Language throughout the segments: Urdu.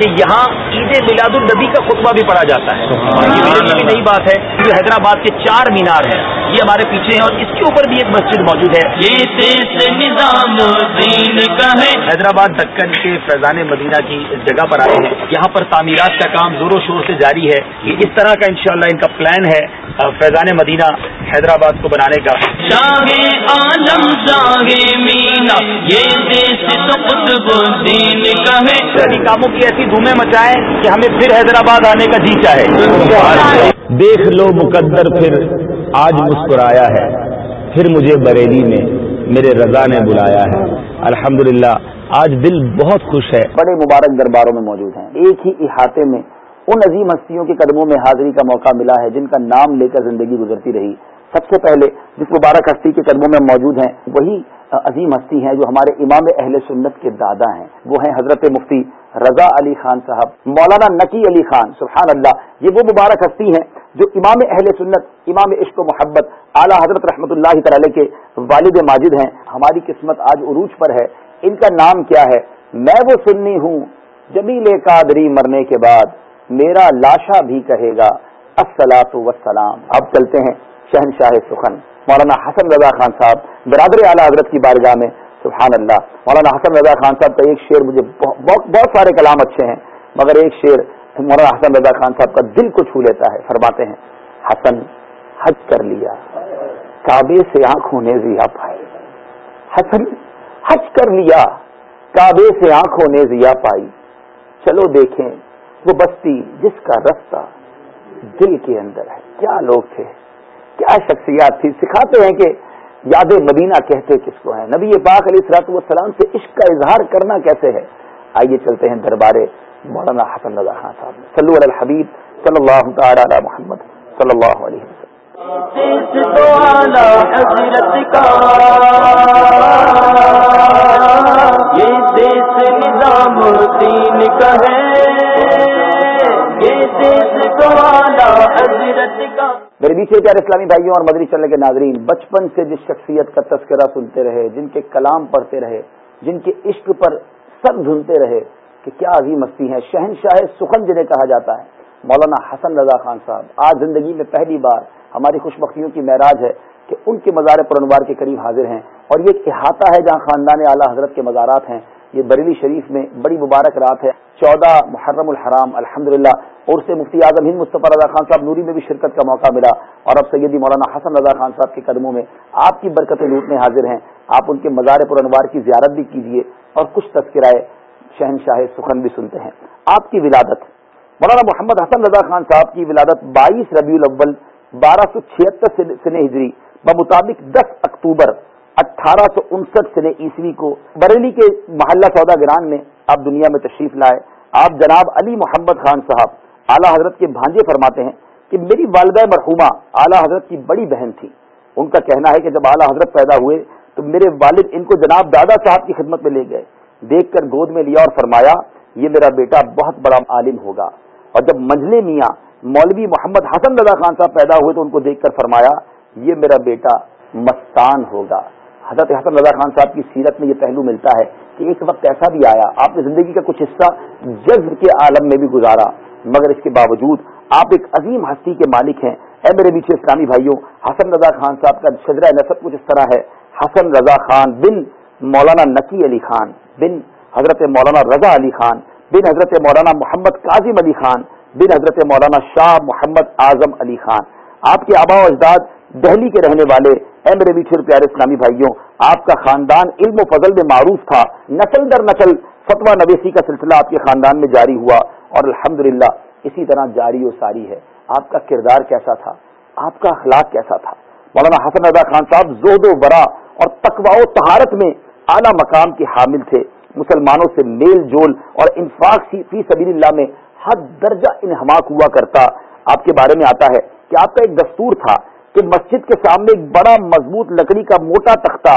کہ یہاں عید میلاد النبی کا خطبہ بھی پڑھا جاتا ہے۔ یہ بھی نئی بات ہے جو حیدرآباد کے چار مینار ہیں یہ ہمارے پیچھے ہیں اور اس کے اوپر بھی ایک مسجد موجود ہے۔ حیدرآباد دکن کے فیضان مدینہ کی جگہ پر آئے ہیں۔ یہاں پر تعمیرات کا کام زور و شور سے جاری ہے۔ یہ اس طرح کا انشاءاللہ ان کا پلان ہے۔ فیضان مدینہ حیدرآباد کو بنانے کا کاموں کی ایسی دھومیں مچائیں کہ ہمیں پھر حیدرآباد آنے کا جی چاہے۔ دیکھ لو مقدر پھر آج مسکرایا ہے۔ پھر مجھے بریلی میں میرے رضا نے بلایا ہے۔ الحمدللہ آج دل بہت خوش ہے۔ بڑے مبارک درباروں میں موجود ہیں۔ ایک ہی احاطے میں ان عظیم ہستیوں کے قدموں میں حاضری کا موقع ملا ہے جن کا نام لے کر زندگی گزرتی رہی۔ سب سے پہلے جس مبارک ہستی کے قدموں میں موجود ہیں، وہی عظیم ہستی ہیں جو ہمارے امام اہل سنت کے دادا ہیں۔ وہ ہیں حضرت مفتی رضا علی خان صاحب، مولانا نقی علی خان سبحان اللہ یہ وہ مبارک ہستی ہیں جو امام اہل سنت، امام عشق و محبت، اعلیٰ حضرت رحمۃ اللہ تعالی کے والد ماجد ہیں۔ ہماری قسمت آج عروج پر ہے۔ ان کا نام کیا ہے؟ میں وہ سننی ہوں، جمیل قادری مرنے کے بعد۔ میرا لاشا بھی کہے گا السلاۃ وسلام اب چلتے ہیں شہنشاہ سخن۔ مولانا حسن رضا خان صاحب، برادر اعلیٰ حضرت کی بارگاہ میں۔ سبحان اللہ۔ مولانا حسن رضا خان صاحب کا ایک شعر مجھے بہت بہت سارے کلام اچھے ہیں، مگر ایک شعر مولانا حسن رضا خان صاحب کا دل کو چھو لیتا ہے۔ فرماتے ہیں، حسن، حج کر لیا۔ کعبے سے آنکھوں نے ضیا پائی حسن، حج کر لیا۔ کعبے سے آنکھوں نے ضیا پائی۔ چلو دیکھیں وہ بستی جس کا رستہ دل کے اندر ہے۔ کیا لوگ تھے؟ کیا شخصیات تھی سکھاتے ہیں کہ یاد مدینہ کہتے کس کو ہیں؟ نبی پاک علیہ السلاط والسلام سے عشق کا اظہار کرنا کیسے ہے؟ آئیے چلتے ہیں دربار مولانا حسن رضا خان صاحب صلی اللہ حبیب صلی اللہ تعالی علی محمد صلی اللہ علیہ وسلم۔ میرے بیچے پیارے اسلامی بھائیوں اور مدری چلنے کے ناظرین، بچپن سے جس شخصیت کا تذکرہ سنتے رہے، جن کے کلام پڑھتے رہے، جن کے عشق پر سب دھنتے رہے، کہ کیا عظیم مستی ہیں شہنشاہ سخن جنہیں کہا جاتا ہے۔ مولانا حسن رضا خان صاحب، آج زندگی میں پہلی بار ہماری خوش بختیوں کی معراج ہے کہ ان کے مزار پرنوار کے قریب حاضر ہیں اور یہ ایک احاطہ ہے جہاں خاندان اعلیٰ حضرت کے مزارات ہیں۔ یہ بریلی شریف میں بڑی مبارک رات ہے۔ چودہ محرم الحرام الحمد للہ اور سے مفتی اعظم ہند مصطفیٰ رضا خان صاحب، نوری میں بھی شرکت کا موقع ملا۔ اور اب سیدی مولانا حسن رضا خان صاحب کے قدموں میں آپ کی برکتیں لوٹنے حاضر ہیں۔ آپ ان کے مزار پر انوار کی زیارت بھی کیجیے اور کچھ تذکرائے شہنشاہ سخن بھی سنتے ہیں۔ آپ کی ولادت مولانا محمد حسن رضا خان صاحب کی ولادت بائیس ربیع الاول بارہ سو چھہتر سن ہجری بمطابق دس اکتوبر اٹھارہ سو انسٹھ سن عیسوی کو بریلی کے محلہ سودا گران میں آپ دنیا میں تشریف لائے۔ آپ جناب علی محمد خان صاحب، اعلیٰ حضرت کے بھانجے فرماتے ہیں کہ میری والدہ مرحوما اعلیٰ حضرت کی بڑی بہن تھی۔ ان کا کہنا ہے کہ جب اعلیٰ حضرت پیدا ہوئے تو میرے والد ان کو جناب دادا صاحب کی خدمت میں لے گئے۔ دیکھ کر گود میں لیا اور فرمایا، یہ میرا بیٹا بہت بڑا عالم ہوگا۔ اور جب منجلے میاں مولوی محمد حسن رضا خان صاحب پیدا ہوئے تو ان کو دیکھ کر فرمایا، یہ میرا بیٹا مستان ہوگا. حضرت حسن رضا خان صاحب کی سیرت میں یہ پہلو ملتا ہے کہ ایک وقت ایسا بھی آیا، آپ نے زندگی کا کچھ حصہ جذب کے عالم میں بھی گزارا، مگر اس کے باوجود آپ ایک عظیم ہستی کے مالک ہیں۔ اے میرے پیچھے اسلامی بھائیوں، حسن رضا خان صاحب کا شجرا نصب کچھ اس طرح ہے۔ حسن رضا خان بن مولانا نقی علی خان، بن حضرت مولانا رضا علی خان بن حضرت مولانا محمد کاظم علی خان، بن حضرت مولانا شاہ محمد اعظم علی خان۔ آپ کے آبا و اجداد، دہلی کے رہنے والے، اے میرے میٹھے پیارے اسلامی بھائیوں، آپ کا خاندان علم و فضل میں معروف تھا۔ نسل در نسل فتوا نویسی کا سلسلہ آپ کے خاندان میں جاری ہوا اور الحمد اسی طرح جاری و ساری ہے۔ آپ کا کردار کیسا تھا؟ آپ کا اخلاق کیسا تھا؟ مولانا حسن رضا خان صاحب زہد و برا اور تقوا و تہارت میں اعلیٰ مقام کے حامل تھے۔ مسلمانوں سے میل جول اور انفاق فی سبیل اللہ میں حد درجہ انہماک ہوا کرتا۔ آپ کے بارے میں آتا ہے کہ آپ کا ایک دستور تھا کہ مسجد کے سامنے ایک بڑا مضبوط لکڑی کا موٹا تختہ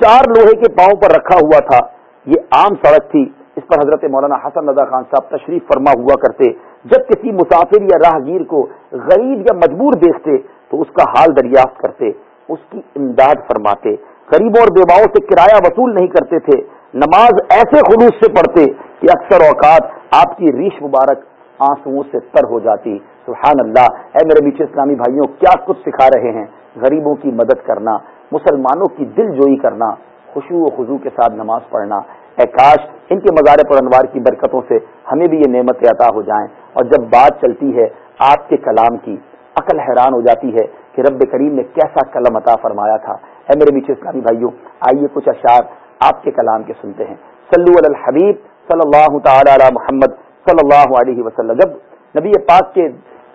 چار لوہے کے پاؤں پر رکھا ہوا تھا۔ یہ عام سڑک تھی۔ اس پر حضرت مولانا حسن رضا خان صاحب تشریف فرما ہوا کرتے۔ جب کسی مسافر یا راہگیر کو غریب یا مجبور دیکھتے تو اس کا حال دریافت کرتے۔ اس کی امداد فرماتے۔ غریبوں اور بیواؤں سے کرایہ وصول نہیں کرتے تھے۔ نماز ایسے خلوص سے پڑھتے کہ اکثر اوقات آپ کی ریش مبارک آنسو سے تر ہو جاتی۔ سبحان اللہ۔ اے میرے میٹھے اسلامی بھائیوں، کیا کچھ سکھا رہے ہیں؟ غریبوں کی مدد کرنا، مسلمانوں کی دل جوئی کرنا خوشو و خضو کے ساتھ نماز پڑھنا۔ اے کاش، ان کے مزار پر انوار کی برکتوں سے ہمیں بھی یہ نعمت عطا ہو جائیں۔ اور جب بات چلتی ہے آپ کے کلام کی، عقل حیران ہو جاتی ہے کہ رب کریم نے کیسا کلم عطا فرمایا تھا۔ اے میرے میٹھے اسلامی بھائیوں، آئیے کچھ اشعار آپ کے کلام کے سنتے ہیں۔ صلو علی الحبیب صلی اللہ تعالی علی محمد صلی اللہ علیہ وسلم۔ جب نبی پاک کے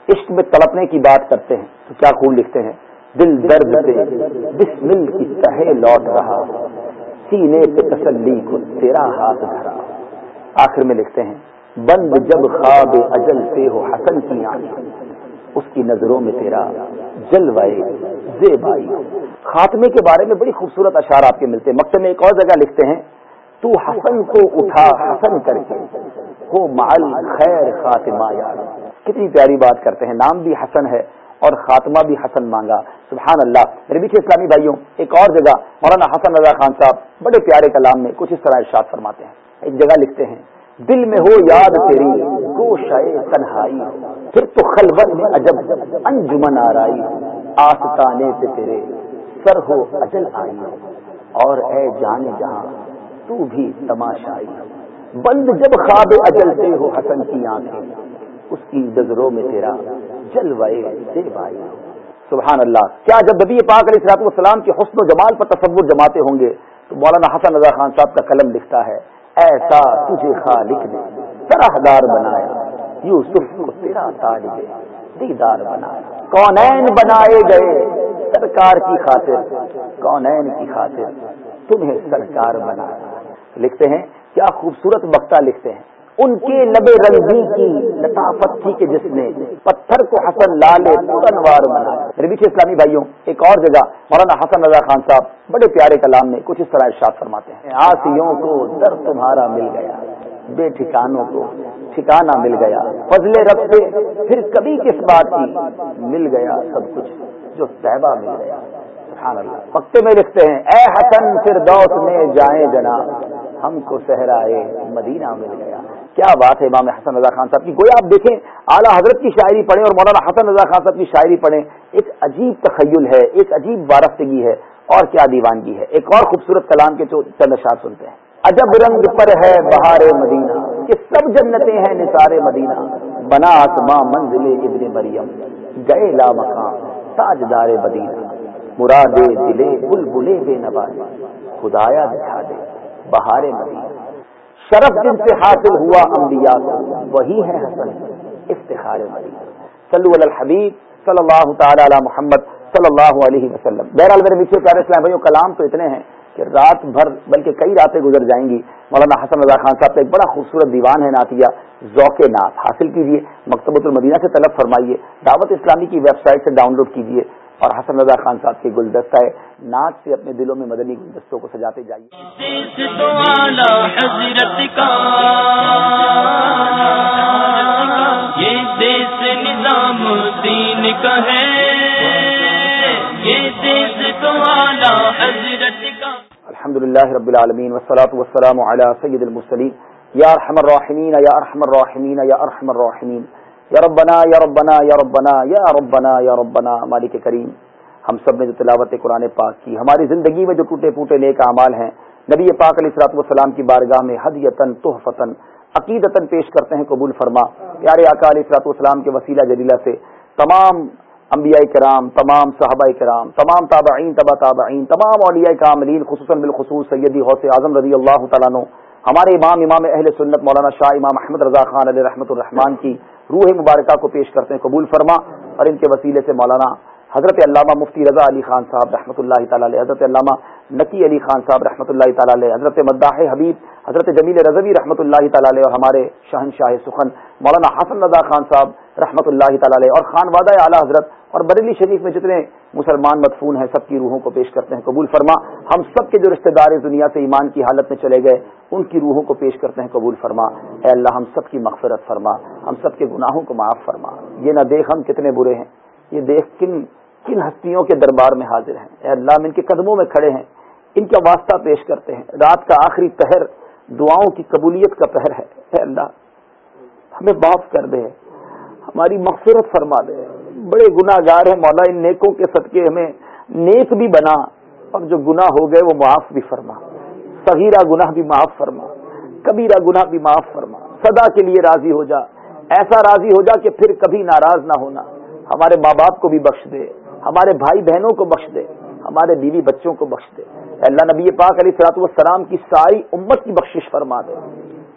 عشق میں تڑپنے کی بات کرتے ہیں تو کیا خوب لکھتے ہیں؟ دل درد سے بسمل کی تہے لوٹ رہا سینے پہ تسلی کو تیرا ہاتھ دھرا۔ آخر میں لکھتے ہیں، بند جب خواب اجل سے ہو حسن کی آنکھ اس کی نظروں میں تیرا جلوائے زیبائی۔ خاتمے کے بارے میں بڑی خوبصورت اشعار آپ کے ملتے ہیں۔ مکتب میں ایک اور جگہ لکھتے ہیں، تو حسن کو اٹھا حسن کر کے۔ ہو مال خیر خاتمہ۔ یار کتنی پیاری بات کرتے ہیں۔ نام بھی حسن ہے اور خاتمہ بھی حسن مانگا۔ سبحان اللہ۔ میرے بیچ اسلامی بھائیوں، ایک اور جگہ، مولانا حسن رضا خان صاحب، بڑے پیارے کلام میں کچھ اس طرح ارشاد فرماتے ہیں۔ ایک جگہ لکھتے ہیں، دل میں ہو یاد تیری گوشائے تنہائی، پھر تو خلوت میں عجب، انجمن آرائی آستانے سے تیرے، سر ہو اجل آئی، اور اے جانے جہاں، تو بھی تماشائی۔ بند جب خواب اجل سے ہو حسن کی آنکھیں، اس کی نظروں میں تیرا جلوائے سے بھائی سبحان اللہ، کیا جب نبی پاک علیہ السلاط والسلام کے حسن و جمال پر تصور جماتے ہوں گے، تو مولانا حسن رضا خان صاحب کا قلم لکھتا ہے ایسا تجھے خالق نے سراہدار بنایا، یوسف کو تیرا طالب دیدار بنایا۔ کونین بنائے گئے سرکار کی خاطر، کونین کی خاطر تمہیں سرکار بنایا۔ لکھتے ہیں، کیا خوبصورت بختہ لکھتے ہیں۔ ان کے لبے رنگی کی لطافت تھی کہ جس نے پتھر کو حسن لال انوار بنایا میرے اسلامی بھائیوں، ایک اور جگہ مولانا حسن رضا خان صاحب بڑے پیارے کلام میں کچھ اس طرح ارشاد فرماتے ہیں۔ آسیوں کو در تمہارا مل گیا، بے ٹھکانوں کو ٹھکانا مل گیا۔ فضلے رب سے پھر کبھی کس بات کی مل گیا سب کچھ جو صحبہ مل گیا۔ سبحان اللہ۔ پکتے میں لکھتے ہیں، اے حسن پھر دوت میں جائیں جناب، ہم کو صحرائے مدینہ مل گیا۔ کیا بات ہے امام حسن رضا خان صاحب کی؟ گویا آپ دیکھیں، اعلیٰ حضرت کی شاعری پڑھیں اور مولانا حسن رضا خان صاحب کی شاعری پڑھیں، ایک عجیب تخیل ہے، ایک عجیب وارفتگی ہے اور کیا دیوانگی ہے۔ ایک اور خوبصورت کلام کے چند اشار سنتے ہیں۔ عجب رنگ پر ہے بہار مدینہ، کہ سب جنتیں ہیں نثار مدینہ۔ بنا آسماں منزل ابن مریم، گئے لا مقام تاجدار مدینہ مرادے دلے بل بلے بے نبا خدایا دکھا دے بہار مدینہ۔ شرف جن سے حاصل ہوا انبیاء کو وہی ہے حسن، افتخار صلو علی الحبیب صلی اللہ تعالی علی محمد صلی اللہ علیہ وسلم۔ بہرحال میرے میٹھے پیارے اسلام بھائیوں، کلام تو اتنے ہیں کہ رات بھر، بلکہ کئی راتیں گزر جائیں گی۔ مولانا حسن رضا خان صاحب کا ایک بڑا خوبصورت دیوان ہے نعتیہ، ذوق نعت۔ حاصل کیجیے مکتبۃ المدینہ سے طلب فرمائیے، دعوت اسلامی کی ویب سائٹ سے ڈاؤن لوڈ کیجیے اور حسن رضا خان صاحب کے گلدستہ ہے۔ ناچ سے اپنے دلوں میں مدنی گلدستوں کو سجاتے جائیے۔ الحمد للہ رب العالمین وسلاۃ وسلام علی سید المسلیم یا ارحم الراحمین یا ارحم الراحمین یا ارحم الراحمین۔ یا ربنا یا ربنا یا ربنا یا ربنا یا ربنا، مالک کریم۔ ہم سب نے جو تلاوت قرآن پاک کی، ہماری زندگی میں جو ٹوٹے پوٹے نیک اعمال ہیں، نبی پاک علیہ السلاط والسلام کی بارگاہ میں حدیتن تحفتن عقیدتاً پیش کرتے ہیں، قبول فرما۔ پیارے آقا علیہ السلاط والسلام کے وسیلہ جلیلہ سے تمام انبیاء کرام، تمام صحابہ کرام، تمام تابعین، تبا تابعین، تمام اولیاء کاملین، خصوصاً بالخصوص سیدی حوث اعظم رضی اللہ تعالیٰ ہمارے امام امام اہل سنت مولانا شاہ امام احمد رضا خان علیہ رحمۃ الرحمان کی روح مبارکہ کو پیش کرتے ہیں، قبول فرما۔ اور ان کے وسیلے سے مولانا حضرت علامہ مفتی رضا علی خان صاحب رحمۃ اللہ تعالیٰ علیہ، حضرت علامہ نقی علی خان صاحب رحمۃ اللہ تعالیٰ علیہ، حضرت مداح حبیب، حضرت جمیل رضوی رحمۃ اللہ تعالیٰ علیہ، اور ہمارے شہنشاہ سخن، مولانا حسن رضا خان صاحب رحمۃ اللہ تعالیٰ علیہ، اور خان وادہ اعلیٰ حضرت اور بریلی شریف میں جتنے مسلمان مدفون ہیں، سب کی روحوں کو پیش کرتے ہیں، قبول فرما۔ ہم سب کے جو رشتہ دار دنیا سے ایمان کی حالت میں چلے گئے، ان کی روحوں کو پیش کرتے ہیں، قبول فرما۔ اے اللہ، ہم سب کی مغفرت فرما، ہم سب کے گناہوں کو معاف فرما۔ یہ نہ دیکھ ہم کتنے برے ہیں، یہ دیکھ کن کن ہستیوں کے دربار میں حاضر ہیں۔ اے اللہ، ہم ان کے قدموں میں کھڑے ہیں، ان کا واسطہ پیش کرتے ہیں۔ رات کا آخری پہر، دعاؤں کی قبولیت کا پہر ہے۔ اے اللہ، ہمیں معاف کر دے، ہماری مغفرت فرما دے۔ بڑے گناہ گار ہیں، مولا ان نیکوں کے صدقے ہمیں نیک بھی بنا اور جو گناہ ہو گئے وہ معاف بھی فرما۔ صغیرہ گناہ بھی معاف فرما۔ کبیرہ گناہ بھی معاف فرما۔ سدا کے لیے راضی ہو جا۔ ایسا راضی ہو جا کہ پھر کبھی ناراض نہ ہونا۔ ہمارے ماں باپ کو بھی بخش دے۔ ہمارے بھائی بہنوں کو بخش دے۔ ہمارے بیوی بچوں کو بخش دے۔ اللہ نبی پاک علیہ سلاط والسلام کی ساری امت کی بخشش فرما دے۔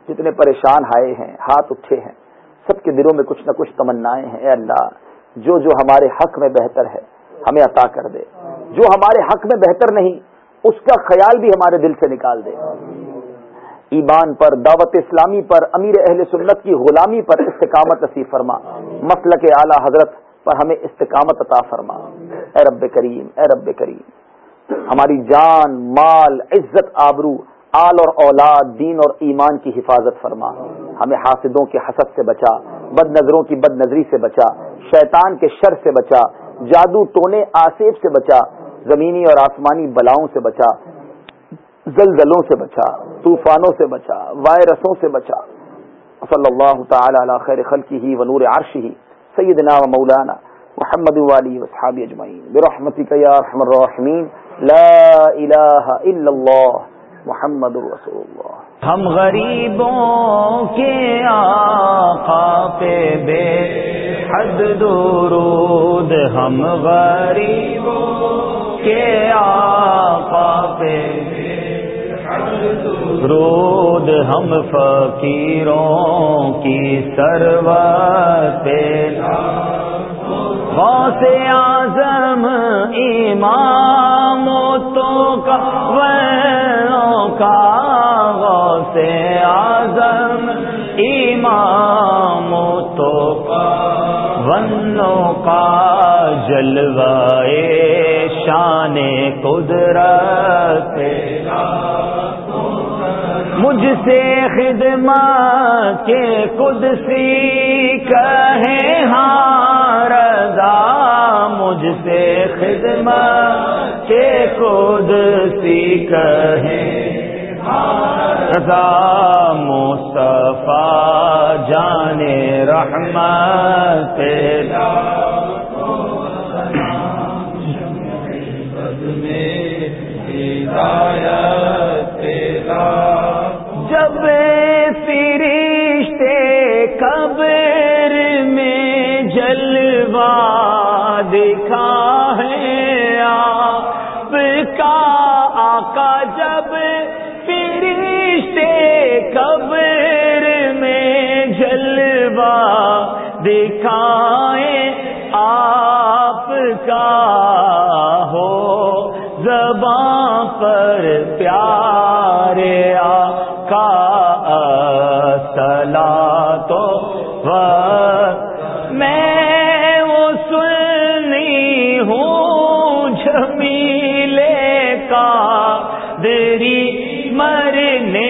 جتنے پریشان آئے ہیں، ہاتھ اٹھے ہیں، سب کے دلوں میں کچھ نہ کچھ تمنا ہیں۔ اے اللہ جو جو ہمارے حق میں بہتر ہے، ہمیں عطا کر دے۔ جو ہمارے حق میں بہتر نہیں، اس کا خیال بھی ہمارے دل سے نکال دے۔ ایمان پر، دعوت اسلامی پر، امیر اہل سنت کی غلامی پر استقامت نصیب فرما۔ مسل کے اعلی حضرت پر ہمیں استقامت عطا فرما۔ اے رب کریم، اے رب کریم۔ ہماری جان، مال، عزت، آبرو، آل اور اولاد، دین اور ایمان کی حفاظت فرما۔ ہمیں حاسدوں کے حسد سے بچا۔ بد نظروں کی بد نظری سے بچا، شیطان کے شر سے بچا، جادو ٹونے آسیب سے بچا، زمینی اور آسمانی بلاؤں سے بچا، زلزلوں سے بچا، طوفانوں سے بچا، وائرسوں سے بچا۔ صلی اللہ تعالی علی خیر خلقی ہی و نور عرش ہی سیدنا و مولانا محمد والی وصحاب اجمعین۔ برحمتک یا رحم الرحمین لا الہ الا اللہ، محمد رسول اللہ۔ ہم غریبوں کے آقا پہ بے حد درود، ہم غریبوں کے آقا پہ رود ہم فقیروں کی سروت غوث آزم امام تو کا غوث آزم امام تو ونوں کا جلوائے شان قدرت مجھ سے خدمت کے قدسی کہیں ہاں رضا مجھ سے خدمت کے قدسی کہیں ہاں، رضا مصطفیٰ جانے رحمت جب دکھا ہے آپ کا آقا جب فرشتے قبر میں جلوا دکھائیں آپ کا ہو زباں پر پیارے آقا سلا تو جمیلے کا دری مرنے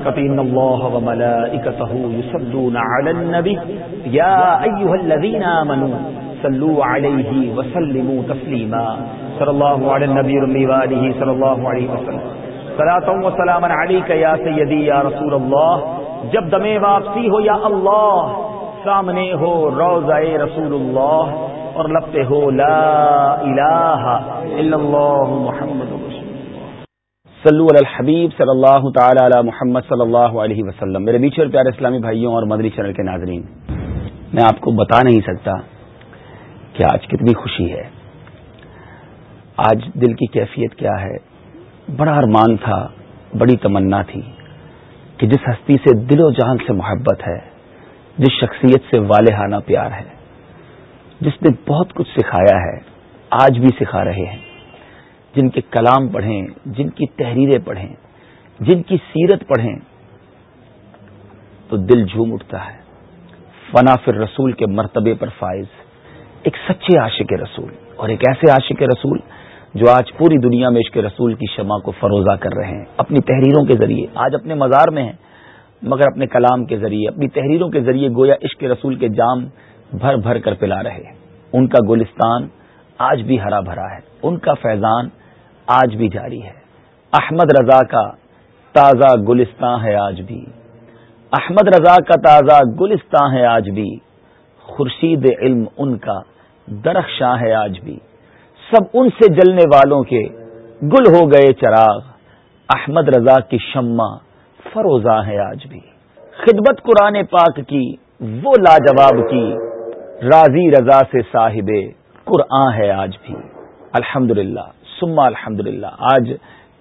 ببركة إن الله وملائكته يصلون على النبي. يا أيها الذين آمنوا صلوا عليه وسلموا تسليما. صلى الله على النبي رمي وآله صلى الله عليه وسلم. صلاة وسلاما عليك يا سيدي يا رسول الله. جب دم واپسی ہو یا اللہ، سامنے ہو روزہ رسول اللہ اور لپتے ہو لا الہ الا اللہ محمد صلو علی الحبیب صلی اللہ تعالی علی محمد صلی اللہ علیہ وسلم۔ میرے بیچ اور پیارے اسلامی بھائیوں اور مدری چینل کے ناظرین، میں آپ کو بتا نہیں سکتا کہ آج کتنی خوشی ہے۔ آج دل کی کیفیت کیا ہے؟ بڑا ارمان تھا، بڑی تمنا تھی کہ جس ہستی سے دل و جان سے محبت ہے، جس شخصیت سے والہانہ پیار ہے، جس نے بہت کچھ سکھایا ہے، آج بھی سکھا رہے ہیں۔ جن کے کلام پڑھیں، جن کی تحریریں پڑھیں، جن کی سیرت پڑھیں، تو دل جھوم اٹھتا ہے۔ فنا فر رسول کے مرتبے پر فائز۔ ایک سچے عاشق رسول اور ایک ایسے عاشق رسول جو آج پوری دنیا میں عشق رسول کی شمع کو فروزہ کر رہے ہیں۔ اپنی تحریروں کے ذریعے۔ آج اپنے مزار میں ہیں، مگر اپنے کلام کے ذریعے۔ اپنی تحریروں کے ذریعے گویا عشق رسول کے جام بھر بھر کر پلا رہے ہیں۔ ان کا گلستان آج بھی ہرا بھرا ہے۔ ان کا فیضان آج بھی جاری ہے۔ احمد رضا کا تازہ گلستان ہے آج بھی۔ احمد رضا کا تازہ گلستان ہے آج بھی۔ خورشید علم ان کا درخشاں ہے آج بھی۔ سب ان سے جلنے والوں کے گل ہو گئے چراغ۔ احمد رضا کی شمع فروزہ ہے آج بھی۔ خدمت قرآن پاک کی وہ لاجواب کی راضی رضا سے صاحب قرآن ہے آج بھی۔ الحمد للہ سما الحمد آج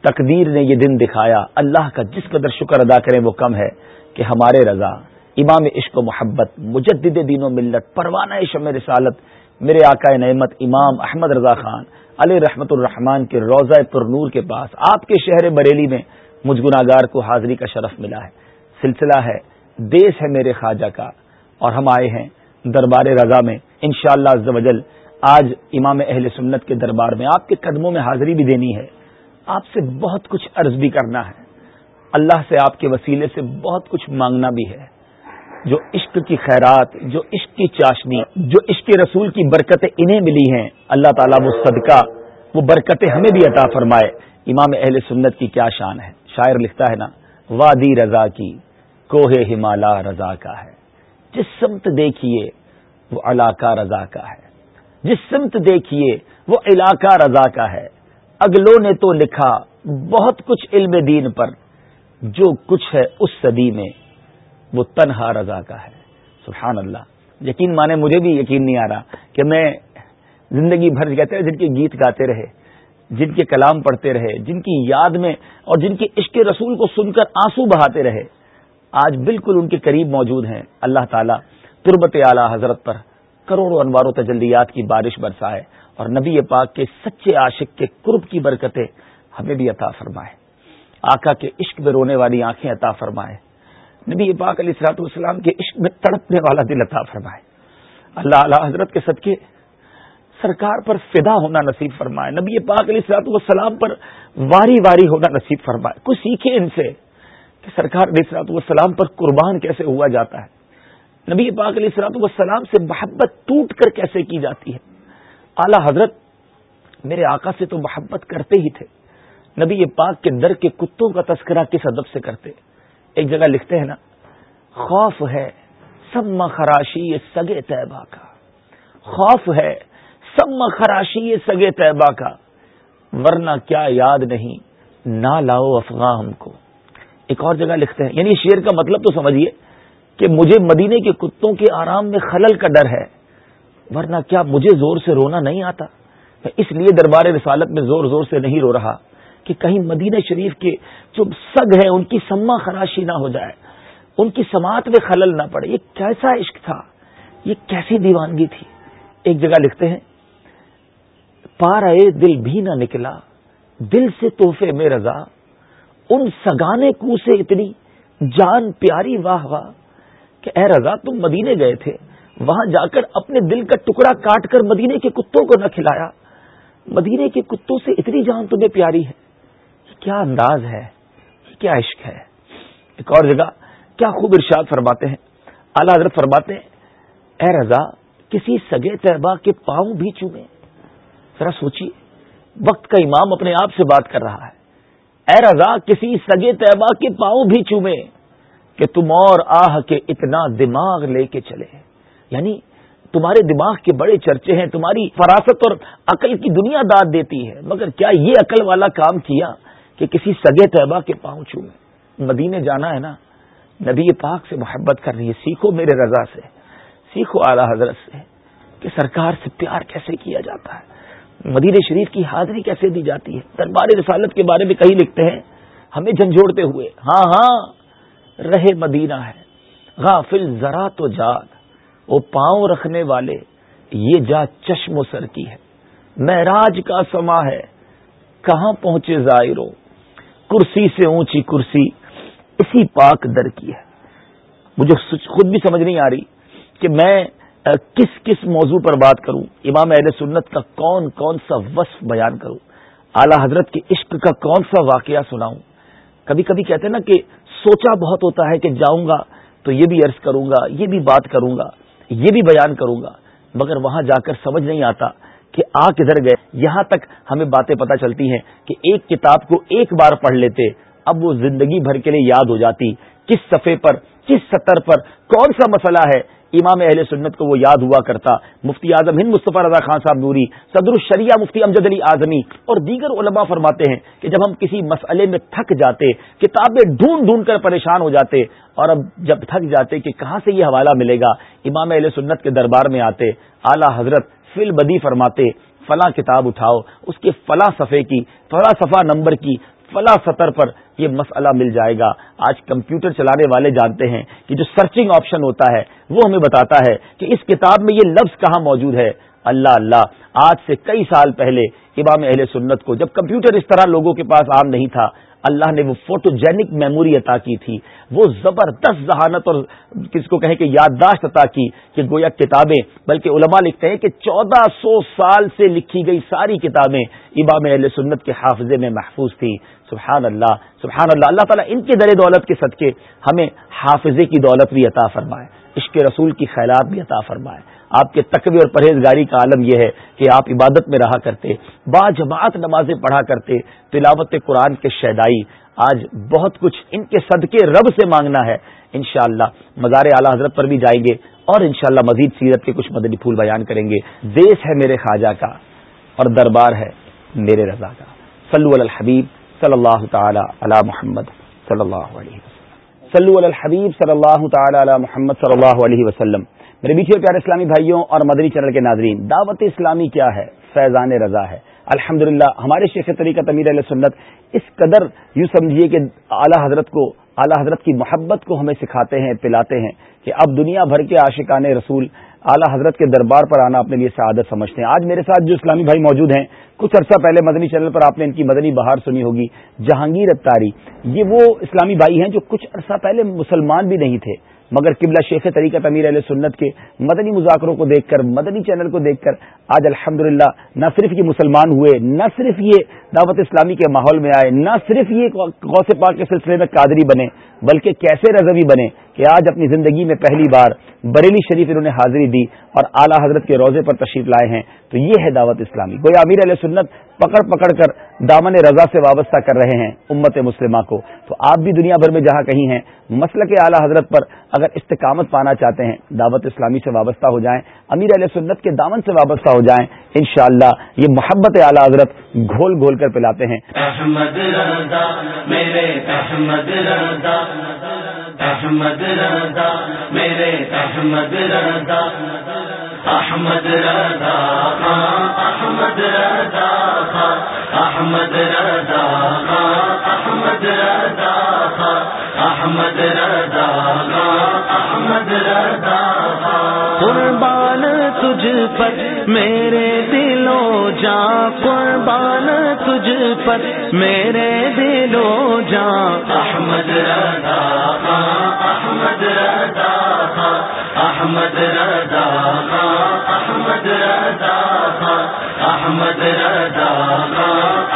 تقدیر نے یہ دن دکھایا، اللہ کا جس قدر شکر ادا کریں وہ کم ہے کہ ہمارے رضا، امام عشق و محبت، مجدد دین و ملت، پروانہ شم رسالت، میرے آقا نعمت امام احمد رضا خان علیہ رحمت الرحمان کے روزہ پر نور کے پاس، آپ کے شہر بریلی میں مجھ گناگار کو حاضری کا شرف ملا ہے۔ سلسلہ ہے، دیس ہے میرے خواجہ کا، اور ہم آئے ہیں دربار رضا میں، انشاءاللہ شاء اللہ آج امام اہل سنت کے دربار میں آپ کے قدموں میں حاضری بھی دینی ہے۔ آپ سے بہت کچھ عرض بھی کرنا ہے۔ اللہ سے آپ کے وسیلے سے بہت کچھ مانگنا بھی ہے۔ جو عشق کی خیرات، جو عشق کی چاشنی، جو عشق رسول کی برکتیں انہیں ملی ہیں، اللہ تعالیٰ وہ صدقہ، وہ برکتیں ہمیں بھی عطا فرمائے۔ امام اہل سنت کی کیا شان ہے۔ شاعر لکھتا ہے نا، وادی رضا کی، کوہ ہمالا رضا کا ہے۔ جس سمت دیکھیے، وہ علاقہ رضا کا ہے۔ جس سمت دیکھیے، وہ علاقہ رضا کا ہے۔ اگلوں نے تو لکھا بہت کچھ علم دین پر، جو کچھ ہے اس صدی میں، وہ تنہا رضا کا ہے۔ سبحان اللہ۔ یقین مانے مجھے بھی یقین نہیں آ رہا کہ میں زندگی بھر کہتے ہیں، جن کے گیت گاتے رہے، جن کے کلام پڑھتے رہے، جن کی یاد میں اور جن کے عشق رسول کو سن کر آنسو بہاتے رہے، آج بالکل ان کے قریب موجود ہیں۔ اللہ تعالیٰ تربت اعلی حضرت پر کروڑوں انوار و تجلیات کی بارش برسا ہے اور نبی پاک کے سچے عاشق کے قرب کی برکتیں ہمیں بھی عطا فرمائے۔ آقا کے عشق میں رونے والی آنکھیں عطا فرمائے۔ نبی پاک علیہ السلاط والسلام کے عشق میں تڑپنے والا دل عطا فرمائے۔ اللہ علیہ حضرت کے صدقے سرکار پر فدا ہونا نصیب فرمائے۔ نبی پاک علیہ السلاط والسلام پر واری واری ہونا نصیب فرمائے۔ کچھ سیکھے ان سے کہ سرکار علیہ السلاط والسلام پر قربان کیسے ہوا جاتا ہے۔ نبی پاک علیہ السلاط والسلام سے محبت ٹوٹ کر کیسے کی جاتی ہے؟ اعلی حضرت میرے آقا سے تو محبت کرتے ہی تھے۔ نبی پاک کے در کے کتوں کا تذکرہ کس ادب سے کرتے؟ ایک جگہ لکھتے ہیں نا، خوف ہے، سم خراشی یہ سگے طیبہ کا۔ خوف ہے، سم خراشی یہ سگے طیبہ کا۔ ورنہ کیا یاد نہیں، نہ لاؤ افغاں ہم کو۔ ایک اور جگہ لکھتے ہیں یعنی شیر کا مطلب تو سمجھیے۔ کہ مجھے مدینے کے کتوں کے آرام میں خلل کا ڈر ہے، ورنہ کیا مجھے زور سے رونا نہیں آتا؟ میں اس لیے دربار رسالت میں زور زور سے نہیں رو رہا کہ کہیں مدینہ شریف کے جو سگ ہیں، ان کی سما خراشی نہ ہو جائے، ان کی سماعت میں خلل نہ پڑے۔ یہ کیسا عشق تھا؟ یہ کیسی دیوانگی تھی؟ ایک جگہ لکھتے ہیں پار دل بھی نہ نکلا، دل سے توحفے میں رضا، ان سگانے کو سے اتنی جان پیاری واہ واہ۔ کہ اے رضا، تم مدینے گئے تھے، وہاں جا کر اپنے دل کا ٹکڑا کاٹ کر مدینے کے کتوں کو نہ کھلایا۔ مدینے کے کتوں سے اتنی جان تمہیں پیاری ہے۔ یہ کیا انداز ہے؟ یہ کیا عشق ہے؟ ایک اور جگہ کیا خوب ارشاد فرماتے ہیں۔ اعلی حضرت فرماتے ہیں، اے رضا، کسی سگے طیبہ کے پاؤں بھی چومے ذرا سوچیے، وقت کا امام اپنے آپ سے بات کر رہا ہے۔ اے رضا، کسی سگے طیبہ کے پاؤں بھی چومے کہ تم اور آہ کے اتنا دماغ لے کے چلے یعنی تمہارے دماغ کے بڑے چرچے ہیں، تمہاری فراست اور عقل کی دنیا داد دیتی ہے۔ مگر کیا یہ عقل والا کام کیا کہ کسی سگے طیبہ کے پاؤں میں مدینے جانا ہے نا، نبی پاک سے محبت کرنی ہے۔ سیکھو میرے رضا سے، سیکھو اعلی حضرت سے کہ سرکار سے پیار کیسے کیا جاتا ہے۔ مدینہ شریف کی حاضری کیسے دی جاتی ہے؟ دربار رسالت کے بارے میں کہیں لکھتے ہیں، ہمیں جھنجھوڑتے ہوئے۔ ہاں ہاں۔ رہے مدینہ ہے۔ غافل ذرا تو جاد وہ پاؤں رکھنے والے، یہ جا چشم و سر کی ہے۔ معراج کا سما ہے۔ کہاں پہنچے ظاہرو کرسی سے اونچی کرسی اسی پاک در کی ہے۔ مجھے خود بھی سمجھ نہیں آ رہی کہ میں کس کس موضوع پر بات کروں۔ امام اہل سنت کا کون کون سا وصف بیان کروں۔ اعلی حضرت کے عشق کا کون سا واقعہ سناؤں۔ کبھی کبھی کہتے ہیں نا کہ سوچا بہت ہوتا ہے کہ جاؤں گا تو یہ بھی عرض کروں گا، یہ بھی بات کروں گا، یہ بھی بیان کروں گا، مگر وہاں جا کر سمجھ نہیں آتا کہ آ کدھر گئے۔ یہاں تک ہمیں باتیں پتہ چلتی ہیں کہ ایک کتاب کو ایک بار پڑھ لیتے، اب وہ زندگی بھر کے لیے یاد ہو جاتی۔ کس صفحے پر، کس سطر پر، کون سا مسئلہ ہے؟ امام اہل سنت کو وہ یاد ہوا کرتا۔ مفتی اعظم ہند مصطفیٰ رضا خان صاحب نوری، صدر الشریعہ مفتی امجد علی اعظمی اور دیگر علماء فرماتے ہیں کہ جب ہم کسی مسئلے میں تھک جاتے، کتابیں ڈھونڈ ڈھونڈ کر پریشان ہو جاتے اور اب جب تھک جاتے کہ کہاں سے یہ حوالہ ملے گا، امام اہل سنت کے دربار میں آتے، اعلی حضرت فل بدی فرماتے، فلاں کتاب اٹھاؤ، اس کے فلاں صفحے کی، فلاں صفحہ نمبر کی، فلاں سطر پر یہ مسئلہ مل جائے گا۔ آج کمپیوٹر چلانے والے جانتے ہیں کہ جو سرچنگ آپشن ہوتا ہے، وہ ہمیں بتاتا ہے کہ اس کتاب میں یہ لفظ کہاں موجود ہے۔ اللہ اللہ، آج سے کئی سال پہلے امام اہل سنت کو جب کمپیوٹر اس طرح لوگوں کے پاس عام نہیں تھا اللہ نے وہ فوٹوجینک میموری عطا کی تھی، وہ زبردست ذہانت اور کس کو کہیں کہ یادداشت عطا کی کہ گویا کتابیں، بلکہ علماء لکھتے ہیں کہ چودہ سو سال سے لکھی گئی ساری کتابیں امام اہل سنت کے حافظے میں محفوظ تھی سبحان اللہ سبحان اللہ اللہ تعالیٰ ان کے در دولت کے صدقے ہمیں حافظے کی دولت بھی عطا فرمائے، عشق رسول کی خیالات بھی عطا فرمائے۔ آپ کے تقوی اور پرہیزگاری کا عالم یہ ہے کہ آپ عبادت میں رہا کرتے با جماعت نمازیں پڑھا کرتے، تلاوت قرآن کے شیدائی آج بہت کچھ ان کے صدقے رب سے مانگنا ہے۔ انشاءاللہ اللہ مزار اعلی حضرت پر بھی جائیں گے اور انشاءاللہ مزید سیرت کے کچھ مدنی پھول بیان کریں گے۔ دیش ہے میرے خواجہ کا اور دربار ہے میرے رضا کا۔ صلو علی الحبیب صلی اللہ تعالی علی محمد صلی اللہ علیہ وسلم۔ صلو علی الحبیب صلی اللہ تعالی علی محمد صلی اللہ علیہ وسلم۔ میرے بیچے پیارے اسلامی بھائیوں اور مدری چینل کے ناظرین، دعوت اسلامی کیا ہے؟ فیضان رضا ہے۔ الحمد ہمارے شیخ طریقہ تمیر علیہ سنت اس قدر یوں سمجھیے کہ اعلیٰ حضرت کو، اعلیٰ حضرت کی محبت کو ہمیں سکھاتے ہیں، پلاتے ہیں کہ اب دنیا بھر کے عاشقان رسول اعلیٰ حضرت کے دربار پر آنا اپنے لیے سعادت سمجھتے ہیں۔ آج میرے ساتھ جو اسلامی بھائی موجود ہیں، کچھ عرصہ پہلے مدنی چینل پر آپ نے ان کی مدنی بہار سنی ہوگی، جہانگیر اتاری۔ یہ وہ اسلامی بھائی ہیں جو کچھ عرصہ پہلے مسلمان بھی نہیں تھے۔ مگر قبلہ شیخ طریقہ امیر علیہ سنت کے مدنی مذاکروں کو دیکھ کر مدنی چینل کو دیکھ کر آج الحمد نہ صرف یہ مسلمان ہوئے، نہ صرف یہ دعوت اسلامی کے ماحول میں آئے، نہ صرف یہ غوث پاک کے سلسلے میں قادری بنے، بلکہ کیسے رضوی بنے کہ آج اپنی زندگی میں پہلی بار بریلی شریف انہوں نے حاضری دی اور اعلیٰ حضرت کے روزے پر تشریف لائے ہیں۔ تو یہ ہے دعوت اسلامی۔ گویا امیر علیہ سنت پکڑ پکڑ کر دامن رضا سے وابستہ کر رہے ہیں امت مسلمہ کو۔ تو آپ بھی دنیا بھر میں جہاں کہیں ہیں مسئلہ کے اعلیٰ حضرت پر اگر استقامت پانا چاہتے ہیں، دعوت اسلامی سے وابستہ ہو جائیں، امیر علیہ سنت کے دامن سے وابستہ ہو جائیں، انشاءاللہ یہ محبت اعلیٰ حضرت گھول گھول کر پلاتے ہیں۔ احمد رضا، میرے احمد رضا احمد رضا، میرے احمد رضا۔ احمد رضا احمد رضا احمد رضا احمد رضا احمد رضا احمد رضا قربان تجھ پر میرے دلو جا قربان تجھ پر میرے دلو جا۔ احمد رضا احمد رضا احمد رضا احمد رضا احمد رضا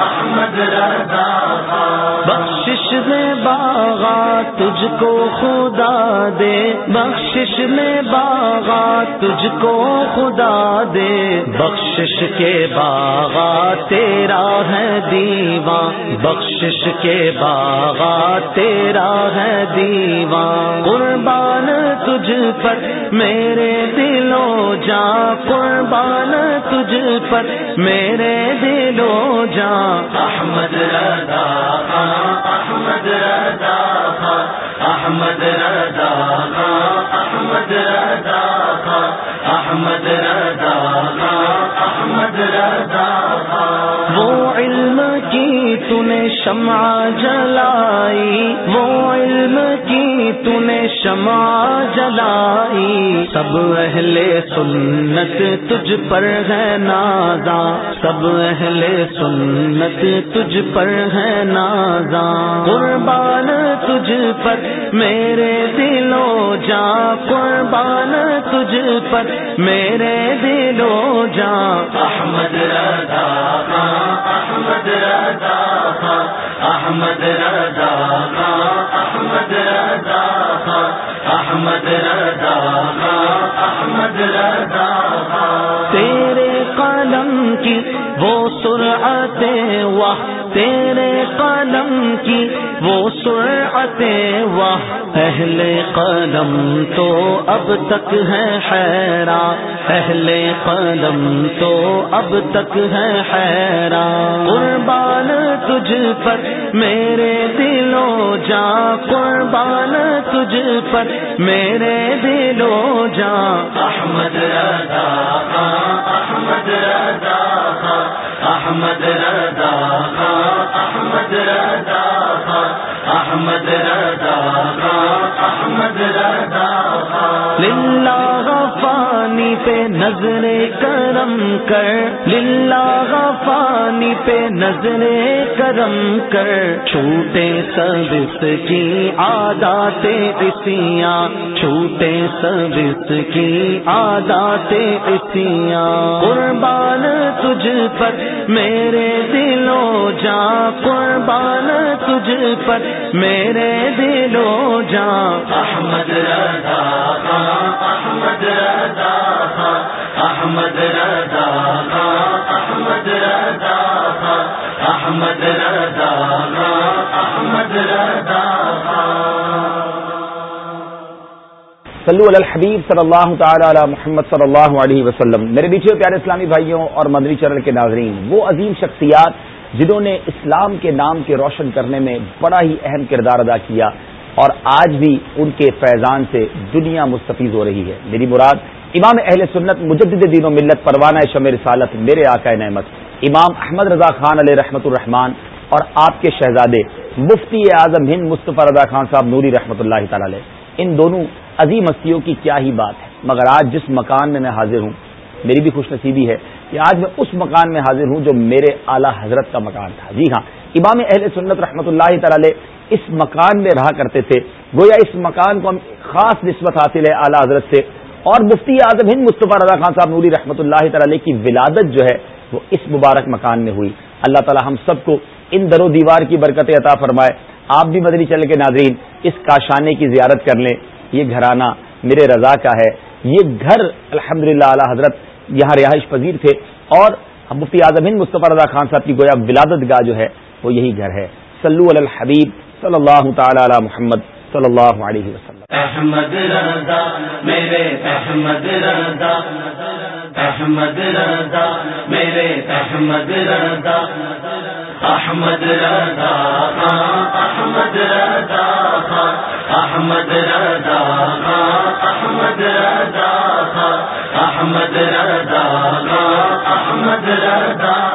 احمد رضا بخش تجھ کو خدا دے، بخشش میں باغا تجھ کو خدا دے۔ بخشش کے باغا تیرا ہے دیوا بخشش کے باغا تیرا ہے دیوا قربان تجھ پر میرے دلو جا۔ قربان تجھ پر میرے دلو جا۔ احمد رضا احمد رضا احمد رضا احمد رضا احمد رضا احمد رضا وہ علم کی تنے شمع جلائی، وہ علم کی تنے شمع جلائی۔ سب اہل سنت تجھ پر ہے نازا سب اہل سنت تجھ پر ہے نازا قربان تجھ پر میرے دلو جا قربان تجھ پر میرے دلو جا احمد رضا احمد رضا احمد رضا احمد رضا احمد رضا احمد رضا تیرے قلم کی وہ سرعت واہ کی وہ سرعت واہ، اہل قلم تو اب تک ہے حیران اہل قلم تو اب تک ہے حیران قربان تجھ پر میرے دلو جا، قربان تجھ پر میرے دلو جا۔ احمد رضا احمد رضا احمد رضا احمد رضا احمد رضا احمد رضا للہ فانی پہ نظر کرم کر، للہ فانی پہ نظر کرم کر۔ چھوٹے سبس کی عادات اسیاں چھوٹے سبس کی عادات اسیاں قربان تجھ پر میرے دلو جا قربان تجھ پر، میرے دلو جا۔ احمد رضا احمد رضا احمد رضا احمد رضا احمد رضا احمد رضا صلو علی الحبیب صلی اللہ تعالی علی محمد صلی اللہ علیہ وسلم. میرے بیچے پیارے اسلامی بھائیوں اور مدری چرل کے ناظرین، وہ عظیم شخصیات جنہوں نے اسلام کے نام کے روشن کرنے میں بڑا ہی اہم کردار ادا کیا اور آج بھی ان کے فیضان سے دنیا مستفیض ہو رہی ہے. میری مراد، امام اہل سنت مجدد دین و ملت پروانہ شم رسالت میرے آقا نعمت، امام احمد رضا خان علیہ رحمت الرحمان اور آپ کے شہزادے مفتی اعظم ہند مصطفی رضا خان صاحب نوری رحمۃ اللہ تعالی علیہ. ان دونوں عظیم ہستیوں کی کیا ہی بات ہے۔ مگر آج جس مکان میں میں حاضر ہوں، میری بھی خوش نصیبی ہے کہ آج میں اس مکان میں حاضر ہوں جو میرے اعلیٰ حضرت کا مکان تھا۔ جی ہاں امام اہل سنت رحمۃ اللہ تعالی اس مکان میں رہا کرتے تھے۔ گویا اس مکان کو ہم خاص نسبت حاصل ہے اعلیٰ حضرت سے۔ اور مفتی اعظم ہند مصطفیٰ رضا خان صاحب نوری رحمۃ اللہ تعالی کی ولادت جو ہے، وہ اس مبارک مکان میں ہوئی۔ اللہ تعالی ہم سب کو ان در و دیوار کی برکت عطا فرمائے۔ آپ بھی مدنی چل کے ناظرین، اس کاشانے کی زیارت کر لیں۔ یہ گھرانہ میرے رضا کا ہے۔ یہ گھر الحمد للہ اعلیٰ حضرت یہاں رہائش پذیر تھے اور مفتی اعظم ہند مصطفیٰ رضا خان صاحب کی گویا ولادت گاہ جو ہے وہ یہی گھر ہے۔ سلو الحبیب صلی اللہ تعالی علی محمد صلی اللہ علیہ وسلم۔ احمد رضا، میرے احمد رضا احمد رضا، میرے احمد رضا احمد رضا خان احمد رضا احمد رضا احمد رضا احمد رضا احمد رضا